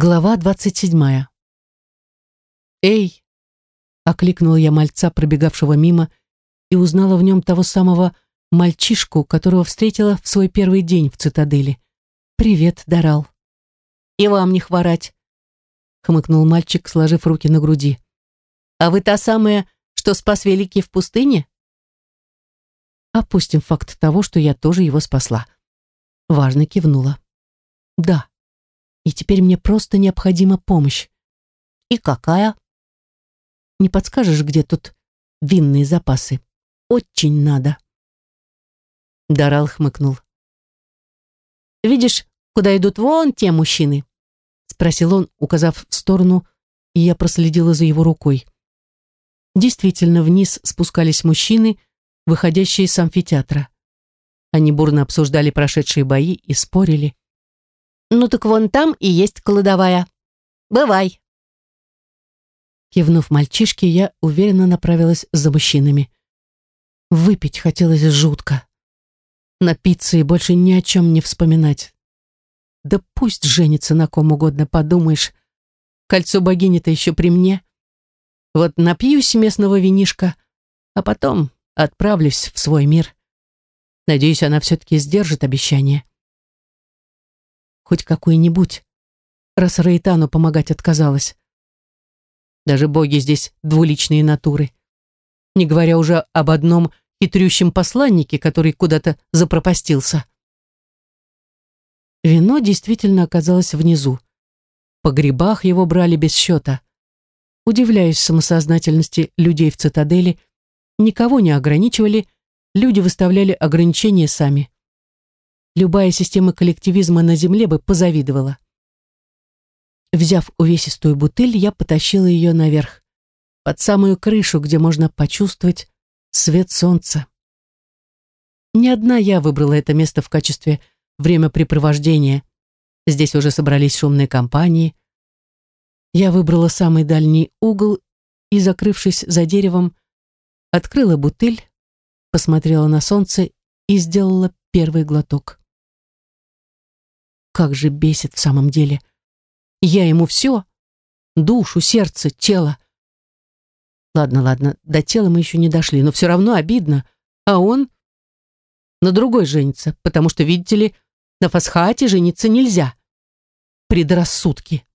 Глава двадцать седьмая. «Эй!» — окликнула я мальца, пробегавшего мимо, и узнала в нем того самого мальчишку, которого встретила в свой первый день в цитадели. «Привет, Дарал». «И вам не хворать», — хмыкнул мальчик, сложив руки на груди. «А вы та самая, что спас Великий в пустыне?» Опустим факт того, что я тоже его спасла. Важно кивнула. «Да» и теперь мне просто необходима помощь. И какая? Не подскажешь, где тут винные запасы? Очень надо. Дарал хмыкнул. «Видишь, куда идут вон те мужчины?» Спросил он, указав в сторону, и я проследила за его рукой. Действительно, вниз спускались мужчины, выходящие с амфитеатра. Они бурно обсуждали прошедшие бои и спорили. «Ну так вон там и есть кладовая. Бывай!» Кивнув мальчишке, я уверенно направилась за мужчинами. Выпить хотелось жутко. Напиться и больше ни о чем не вспоминать. Да пусть женится на ком угодно, подумаешь. Кольцо богини-то еще при мне. Вот напьюсь местного винишка, а потом отправлюсь в свой мир. Надеюсь, она все-таки сдержит обещание хоть какой-нибудь, раз Раитану помогать отказалась. Даже боги здесь двуличные натуры. Не говоря уже об одном хитрющем посланнике, который куда-то запропастился. Вино действительно оказалось внизу. По грибах его брали без счета. Удивляюсь самосознательности людей в цитадели, никого не ограничивали, люди выставляли ограничения сами любая система коллективизма на Земле бы позавидовала. Взяв увесистую бутыль, я потащила ее наверх, под самую крышу, где можно почувствовать свет солнца. Не одна я выбрала это место в качестве времяпрепровождения. Здесь уже собрались шумные компании. Я выбрала самый дальний угол и, закрывшись за деревом, открыла бутыль, посмотрела на солнце и сделала первый глоток. Как же бесит в самом деле. Я ему все. Душу, сердце, тело. Ладно, ладно, до тела мы еще не дошли, но все равно обидно. А он на другой женится, потому что, видите ли, на фасхате жениться нельзя. Предрассудки.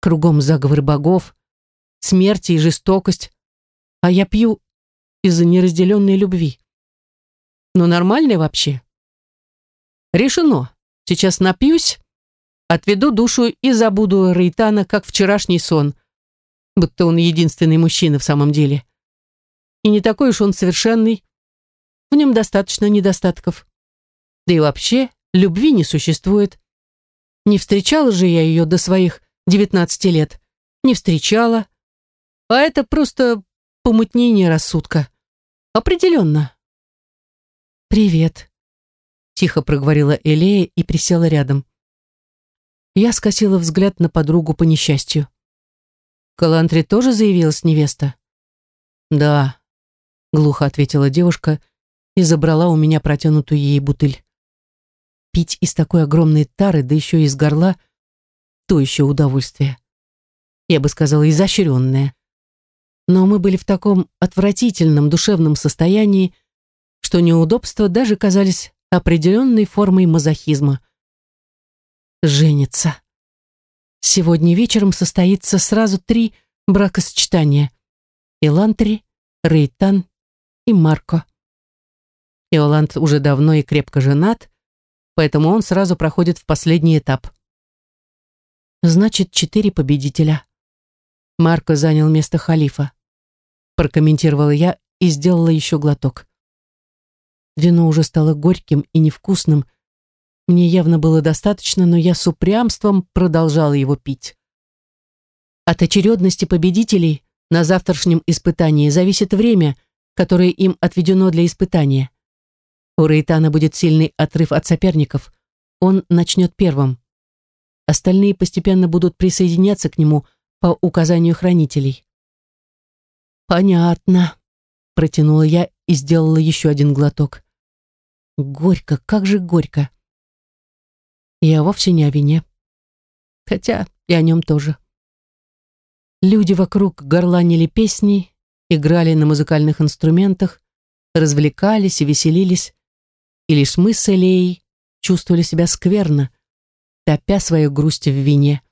Кругом заговор богов, смерть и жестокость. А я пью из-за неразделенной любви. Но нормально вообще? Решено. Сейчас напьюсь, отведу душу и забуду Рейтана, как вчерашний сон, будто он единственный мужчина в самом деле. И не такой уж он совершенный. В нем достаточно недостатков. Да и вообще, любви не существует. Не встречала же я ее до своих девятнадцати лет. Не встречала. А это просто помутнение рассудка. Определенно. «Привет», тихо проговорила Элея и присела рядом. Я скосила взгляд на подругу по несчастью. Калантри тоже заявилась невеста? Да, глухо ответила девушка и забрала у меня протянутую ей бутыль. Пить из такой огромной тары, да еще из горла, то еще удовольствие. Я бы сказала, изощренное. Но мы были в таком отвратительном душевном состоянии, что неудобства даже казались определенной формой мазохизма. Женится. Сегодня вечером состоится сразу три бракосочетания. Илантри, Рейтан и Марко. Иоланд уже давно и крепко женат, поэтому он сразу проходит в последний этап. Значит, четыре победителя. Марко занял место халифа. Прокомментировала я и сделала еще глоток. Вино уже стало горьким и невкусным. Мне явно было достаточно, но я с упрямством продолжала его пить. От очередности победителей на завтрашнем испытании зависит время, которое им отведено для испытания. У Рейтана будет сильный отрыв от соперников. Он начнет первым. Остальные постепенно будут присоединяться к нему по указанию хранителей. «Понятно», — протянула я и сделала еще один глоток. Горько, как же горько. Я вовсе не о вине. Хотя и о нем тоже. Люди вокруг горланили песни, играли на музыкальных инструментах, развлекались и веселились, и лишь мы с Элеей чувствовали себя скверно, топя свою грусть в вине.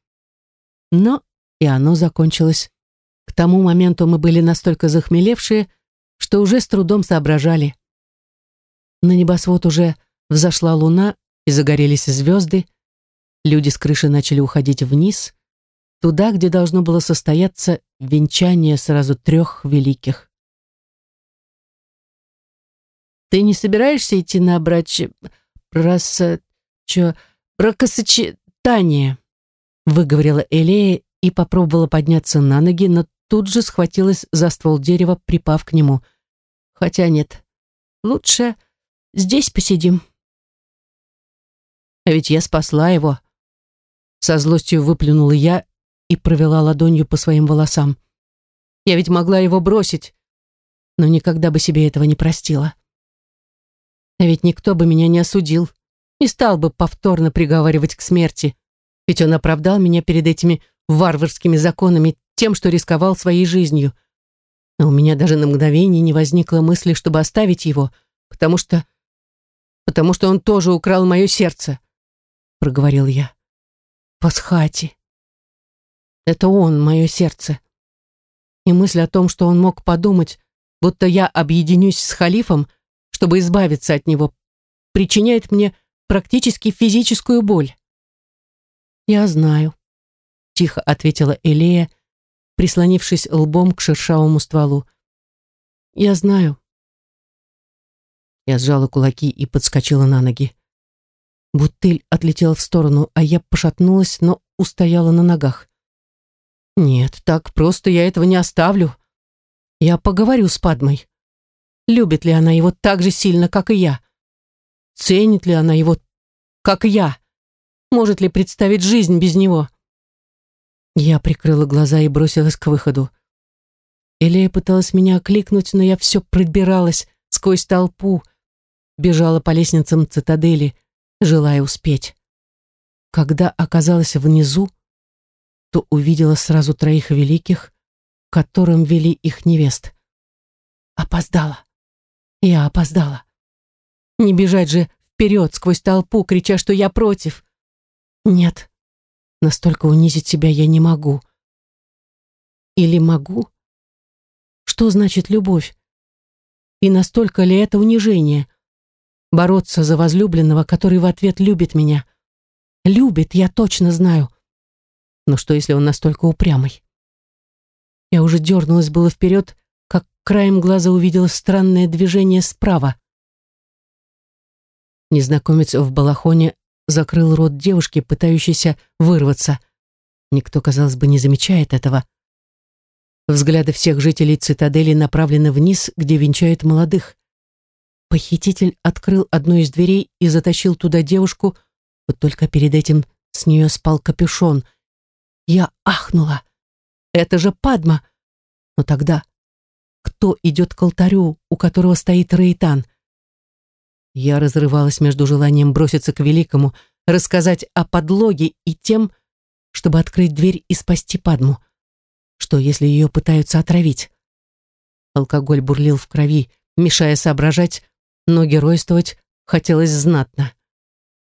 Но и оно закончилось. К тому моменту мы были настолько захмелевшие, что уже с трудом соображали. На небосвод уже взошла луна и загорелись звезды. Люди с крыши начали уходить вниз, туда, где должно было состояться венчание сразу трех великих. «Ты не собираешься идти на брач... прос... чё... бракосочетание?» выговорила Элея и попробовала подняться на ноги, но тут же схватилась за ствол дерева, припав к нему. Хотя нет, лучше здесь посидим. А ведь я спасла его. Со злостью выплюнула я и провела ладонью по своим волосам. Я ведь могла его бросить, но никогда бы себе этого не простила. А ведь никто бы меня не осудил, не стал бы повторно приговаривать к смерти, ведь он оправдал меня перед этими варварскими законами тем, что рисковал своей жизнью. Но у меня даже на мгновение не возникло мысли, чтобы оставить его, потому что... потому что он тоже украл мое сердце, — проговорил я. Пасхати. Это он, мое сердце. И мысль о том, что он мог подумать, будто я объединюсь с халифом, чтобы избавиться от него, причиняет мне практически физическую боль. «Я знаю», — тихо ответила Элея, прислонившись лбом к шершавому стволу. «Я знаю». Я сжала кулаки и подскочила на ноги. Бутыль отлетела в сторону, а я пошатнулась, но устояла на ногах. «Нет, так просто я этого не оставлю. Я поговорю с Падмой. Любит ли она его так же сильно, как и я? Ценит ли она его, как и я? Может ли представить жизнь без него?» Я прикрыла глаза и бросилась к выходу. Элея пыталась меня окликнуть, но я все пробиралась сквозь толпу, бежала по лестницам цитадели, желая успеть. Когда оказалась внизу, то увидела сразу троих великих, которым вели их невест. Опоздала. Я опоздала. Не бежать же вперед сквозь толпу, крича, что я против. Нет, Настолько унизить себя я не могу. Или могу? Что значит любовь? И настолько ли это унижение? Бороться за возлюбленного, который в ответ любит меня. Любит, я точно знаю. Но что, если он настолько упрямый? Я уже дернулась было вперед, как краем глаза увидела странное движение справа. Незнакомец в балахоне закрыл рот девушки, пытающейся вырваться. Никто, казалось бы, не замечает этого. Взгляды всех жителей цитадели направлены вниз, где венчают молодых. Похититель открыл одну из дверей и затащил туда девушку, вот только перед этим с нее спал капюшон. Я ахнула. Это же Падма. Но тогда кто идет к алтарю, у которого стоит Рейтан? Я разрывалась между желанием броситься к великому, рассказать о подлоге и тем, чтобы открыть дверь и спасти Падму. Что, если ее пытаются отравить? Алкоголь бурлил в крови, мешая соображать, но геройствовать хотелось знатно.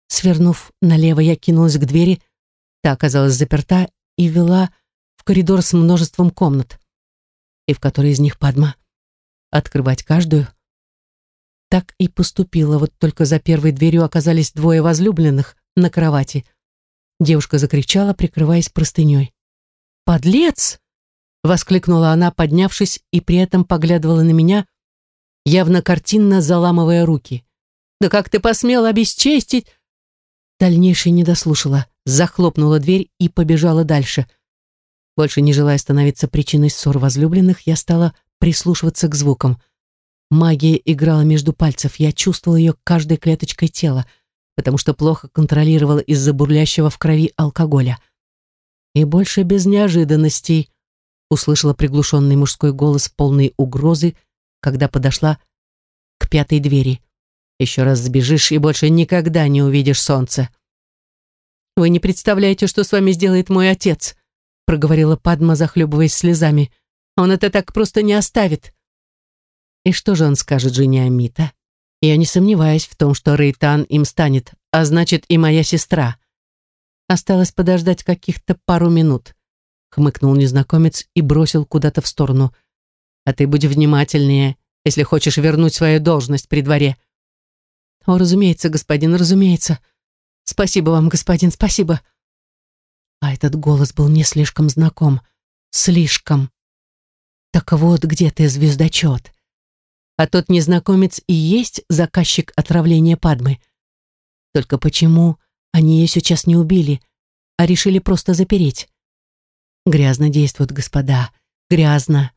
Свернув налево, я кинулась к двери, та оказалась заперта и вела в коридор с множеством комнат. И в которой из них Падма? Открывать каждую? Так и поступила, вот только за первой дверью оказались двое возлюбленных на кровати. Девушка закричала, прикрываясь простыней. «Подлец!» — воскликнула она, поднявшись, и при этом поглядывала на меня, явно картинно заламывая руки. «Да как ты посмела обесчестить?» Дальнейшее не дослушала, захлопнула дверь и побежала дальше. Больше не желая становиться причиной ссор возлюбленных, я стала прислушиваться к звукам — Магия играла между пальцев, я чувствовала ее каждой клеточкой тела, потому что плохо контролировала из-за бурлящего в крови алкоголя. И больше без неожиданностей услышала приглушенный мужской голос полной угрозы, когда подошла к пятой двери. «Еще раз сбежишь и больше никогда не увидишь солнце». Вы не представляете, что с вами сделает мой отец, проговорила Падма, захлебываясь слезами. Он это так просто не оставит. И что же он скажет жене Амита? Я не сомневаюсь в том, что Рейтан им станет, а значит и моя сестра. Осталось подождать каких-то пару минут, хмыкнул незнакомец и бросил куда-то в сторону. А ты будь внимательнее, если хочешь вернуть свою должность при дворе. О, разумеется, господин, разумеется. Спасибо вам, господин, спасибо. А этот голос был мне слишком знаком. Слишком. Так вот, где ты, звездочет? А тот незнакомец и есть заказчик отравления Падмы. Только почему они ее сейчас не убили, а решили просто запереть? Грязно действуют, господа, грязно.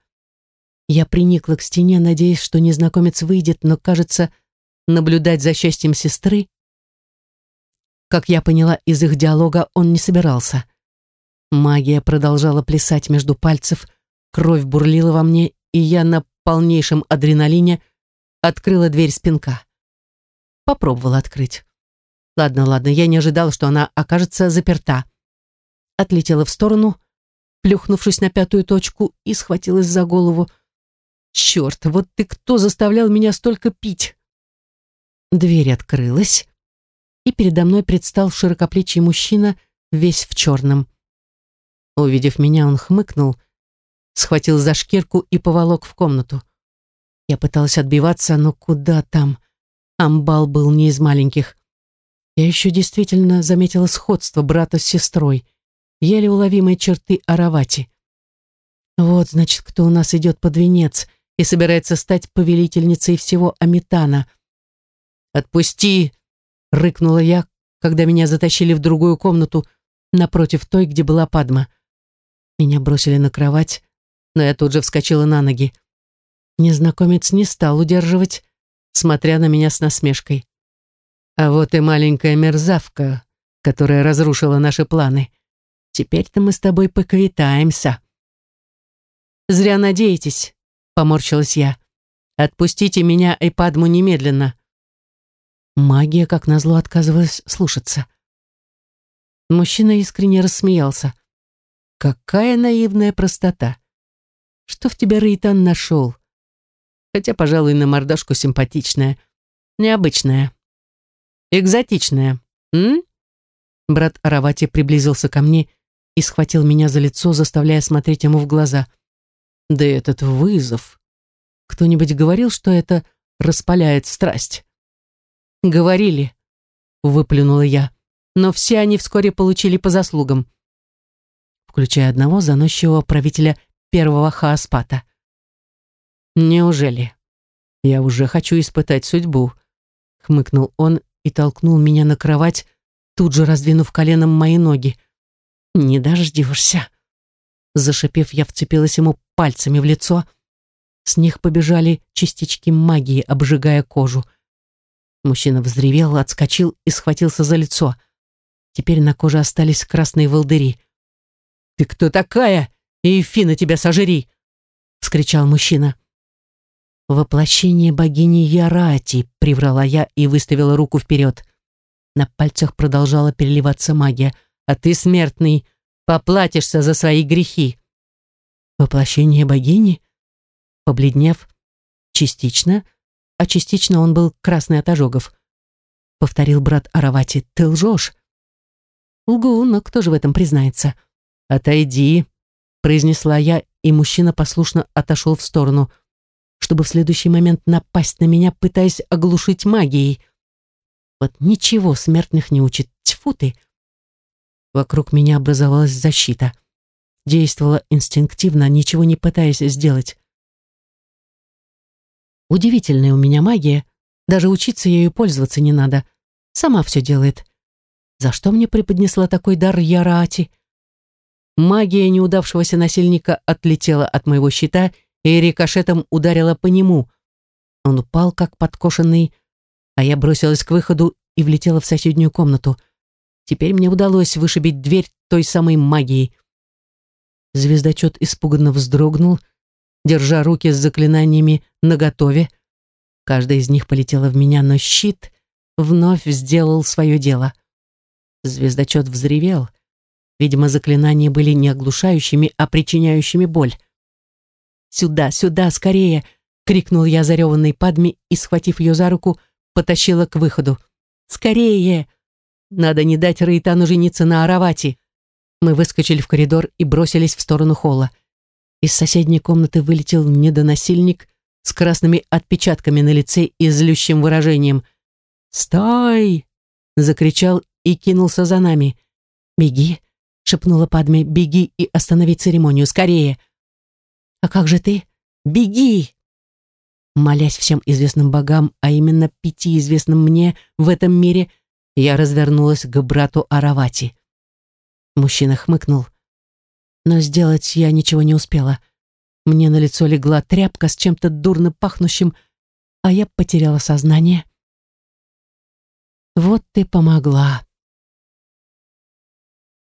Я приникла к стене, надеясь, что незнакомец выйдет, но, кажется, наблюдать за счастьем сестры как я поняла из их диалога, он не собирался. Магия продолжала плясать между пальцев, кровь бурлила во мне, и я на полнейшем адреналине открыла дверь спинка. Попробовала открыть. Ладно, ладно, я не ожидала, что она окажется заперта. Отлетела в сторону, плюхнувшись на пятую точку, и схватилась за голову. «Черт, вот ты кто заставлял меня столько пить?» Дверь открылась, и передо мной предстал широкоплечий мужчина, весь в черном. Увидев меня, он хмыкнул, схватил за шкирку и поволок в комнату. Я пыталась отбиваться, но куда там? Амбал был не из маленьких. Я еще действительно заметила сходство брата с сестрой, еле уловимые черты Аравати. Вот, значит, кто у нас идет под венец и собирается стать повелительницей всего Амитана. «Отпусти!» — рыкнула я, когда меня затащили в другую комнату, напротив той, где была Падма. Меня бросили на кровать, но я тут же вскочила на ноги. Незнакомец не стал удерживать, смотря на меня с насмешкой. А вот и маленькая мерзавка, которая разрушила наши планы. Теперь-то мы с тобой поквитаемся. Зря надеетесь, поморщилась я. Отпустите меня и Падму немедленно. Магия, как назло, отказывалась слушаться. Мужчина искренне рассмеялся. «Какая наивная простота! Что в тебя Рейтан нашел? Хотя, пожалуй, на мордашку симпатичная, необычная, экзотичная, м?» Брат Аравати приблизился ко мне и схватил меня за лицо, заставляя смотреть ему в глаза. «Да этот вызов! Кто-нибудь говорил, что это распаляет страсть?» «Говорили», — выплюнула я, «но все они вскоре получили по заслугам» включая одного заносчивого правителя первого Хааспата. «Неужели? Я уже хочу испытать судьбу», — хмыкнул он и толкнул меня на кровать, тут же раздвинув коленом мои ноги. «Не дождешься». Зашипев, я вцепилась ему пальцами в лицо. С них побежали частички магии, обжигая кожу. Мужчина взревел, отскочил и схватился за лицо. Теперь на коже остались красные волдыри. «Ты кто такая? Эйфина тебя сожри!» — вскричал мужчина. «Воплощение богини Ярати», — приврала я и выставила руку вперед. На пальцах продолжала переливаться магия. «А ты, смертный, поплатишься за свои грехи». «Воплощение богини?» Побледнев, частично — а частично он был красный от ожогов. Повторил брат Аравати, ты лжешь. Лгу, но кто же в этом признается? Отойди, произнесла я, и мужчина послушно отошел в сторону, чтобы в следующий момент напасть на меня, пытаясь оглушить магией. Вот ничего смертных не учит. Тьфу ты! Вокруг меня образовалась защита. Действовала инстинктивно, ничего не пытаясь сделать. Удивительная у меня магия. Даже учиться ею пользоваться не надо. Сама все делает. За что мне преподнесла такой дар Яраати? Магия неудавшегося насильника отлетела от моего щита и рикошетом ударила по нему. Он упал, как подкошенный, а я бросилась к выходу и влетела в соседнюю комнату. Теперь мне удалось вышибить дверь той самой магией. Звездочет испуганно вздрогнул, держа руки с заклинаниями наготове. Каждая из них полетела в меня, но щит вновь сделал свое дело. Звездочет взревел. Видимо, заклинания были не оглушающими, а причиняющими боль. «Сюда, сюда, скорее!» — крикнул я зареванной Падме и, схватив ее за руку, потащила к выходу. «Скорее! Надо не дать Раитану жениться на Аравати!» Мы выскочили в коридор и бросились в сторону холла. Из соседней комнаты вылетел недоносильник с красными отпечатками на лице и злющим выражением. «Стой!» — закричал и кинулся за нами. «Беги!» — шепнула Падме. «Беги и останови церемонию! Скорее!» «А как же ты? Беги!» Молясь всем известным богам, а именно пяти известным мне в этом мире, я развернулась к брату Аравати. Мужчина хмыкнул. Но сделать я ничего не успела. Мне на лицо легла тряпка с чем-то дурно пахнущим, а я потеряла сознание. «Вот ты помогла»,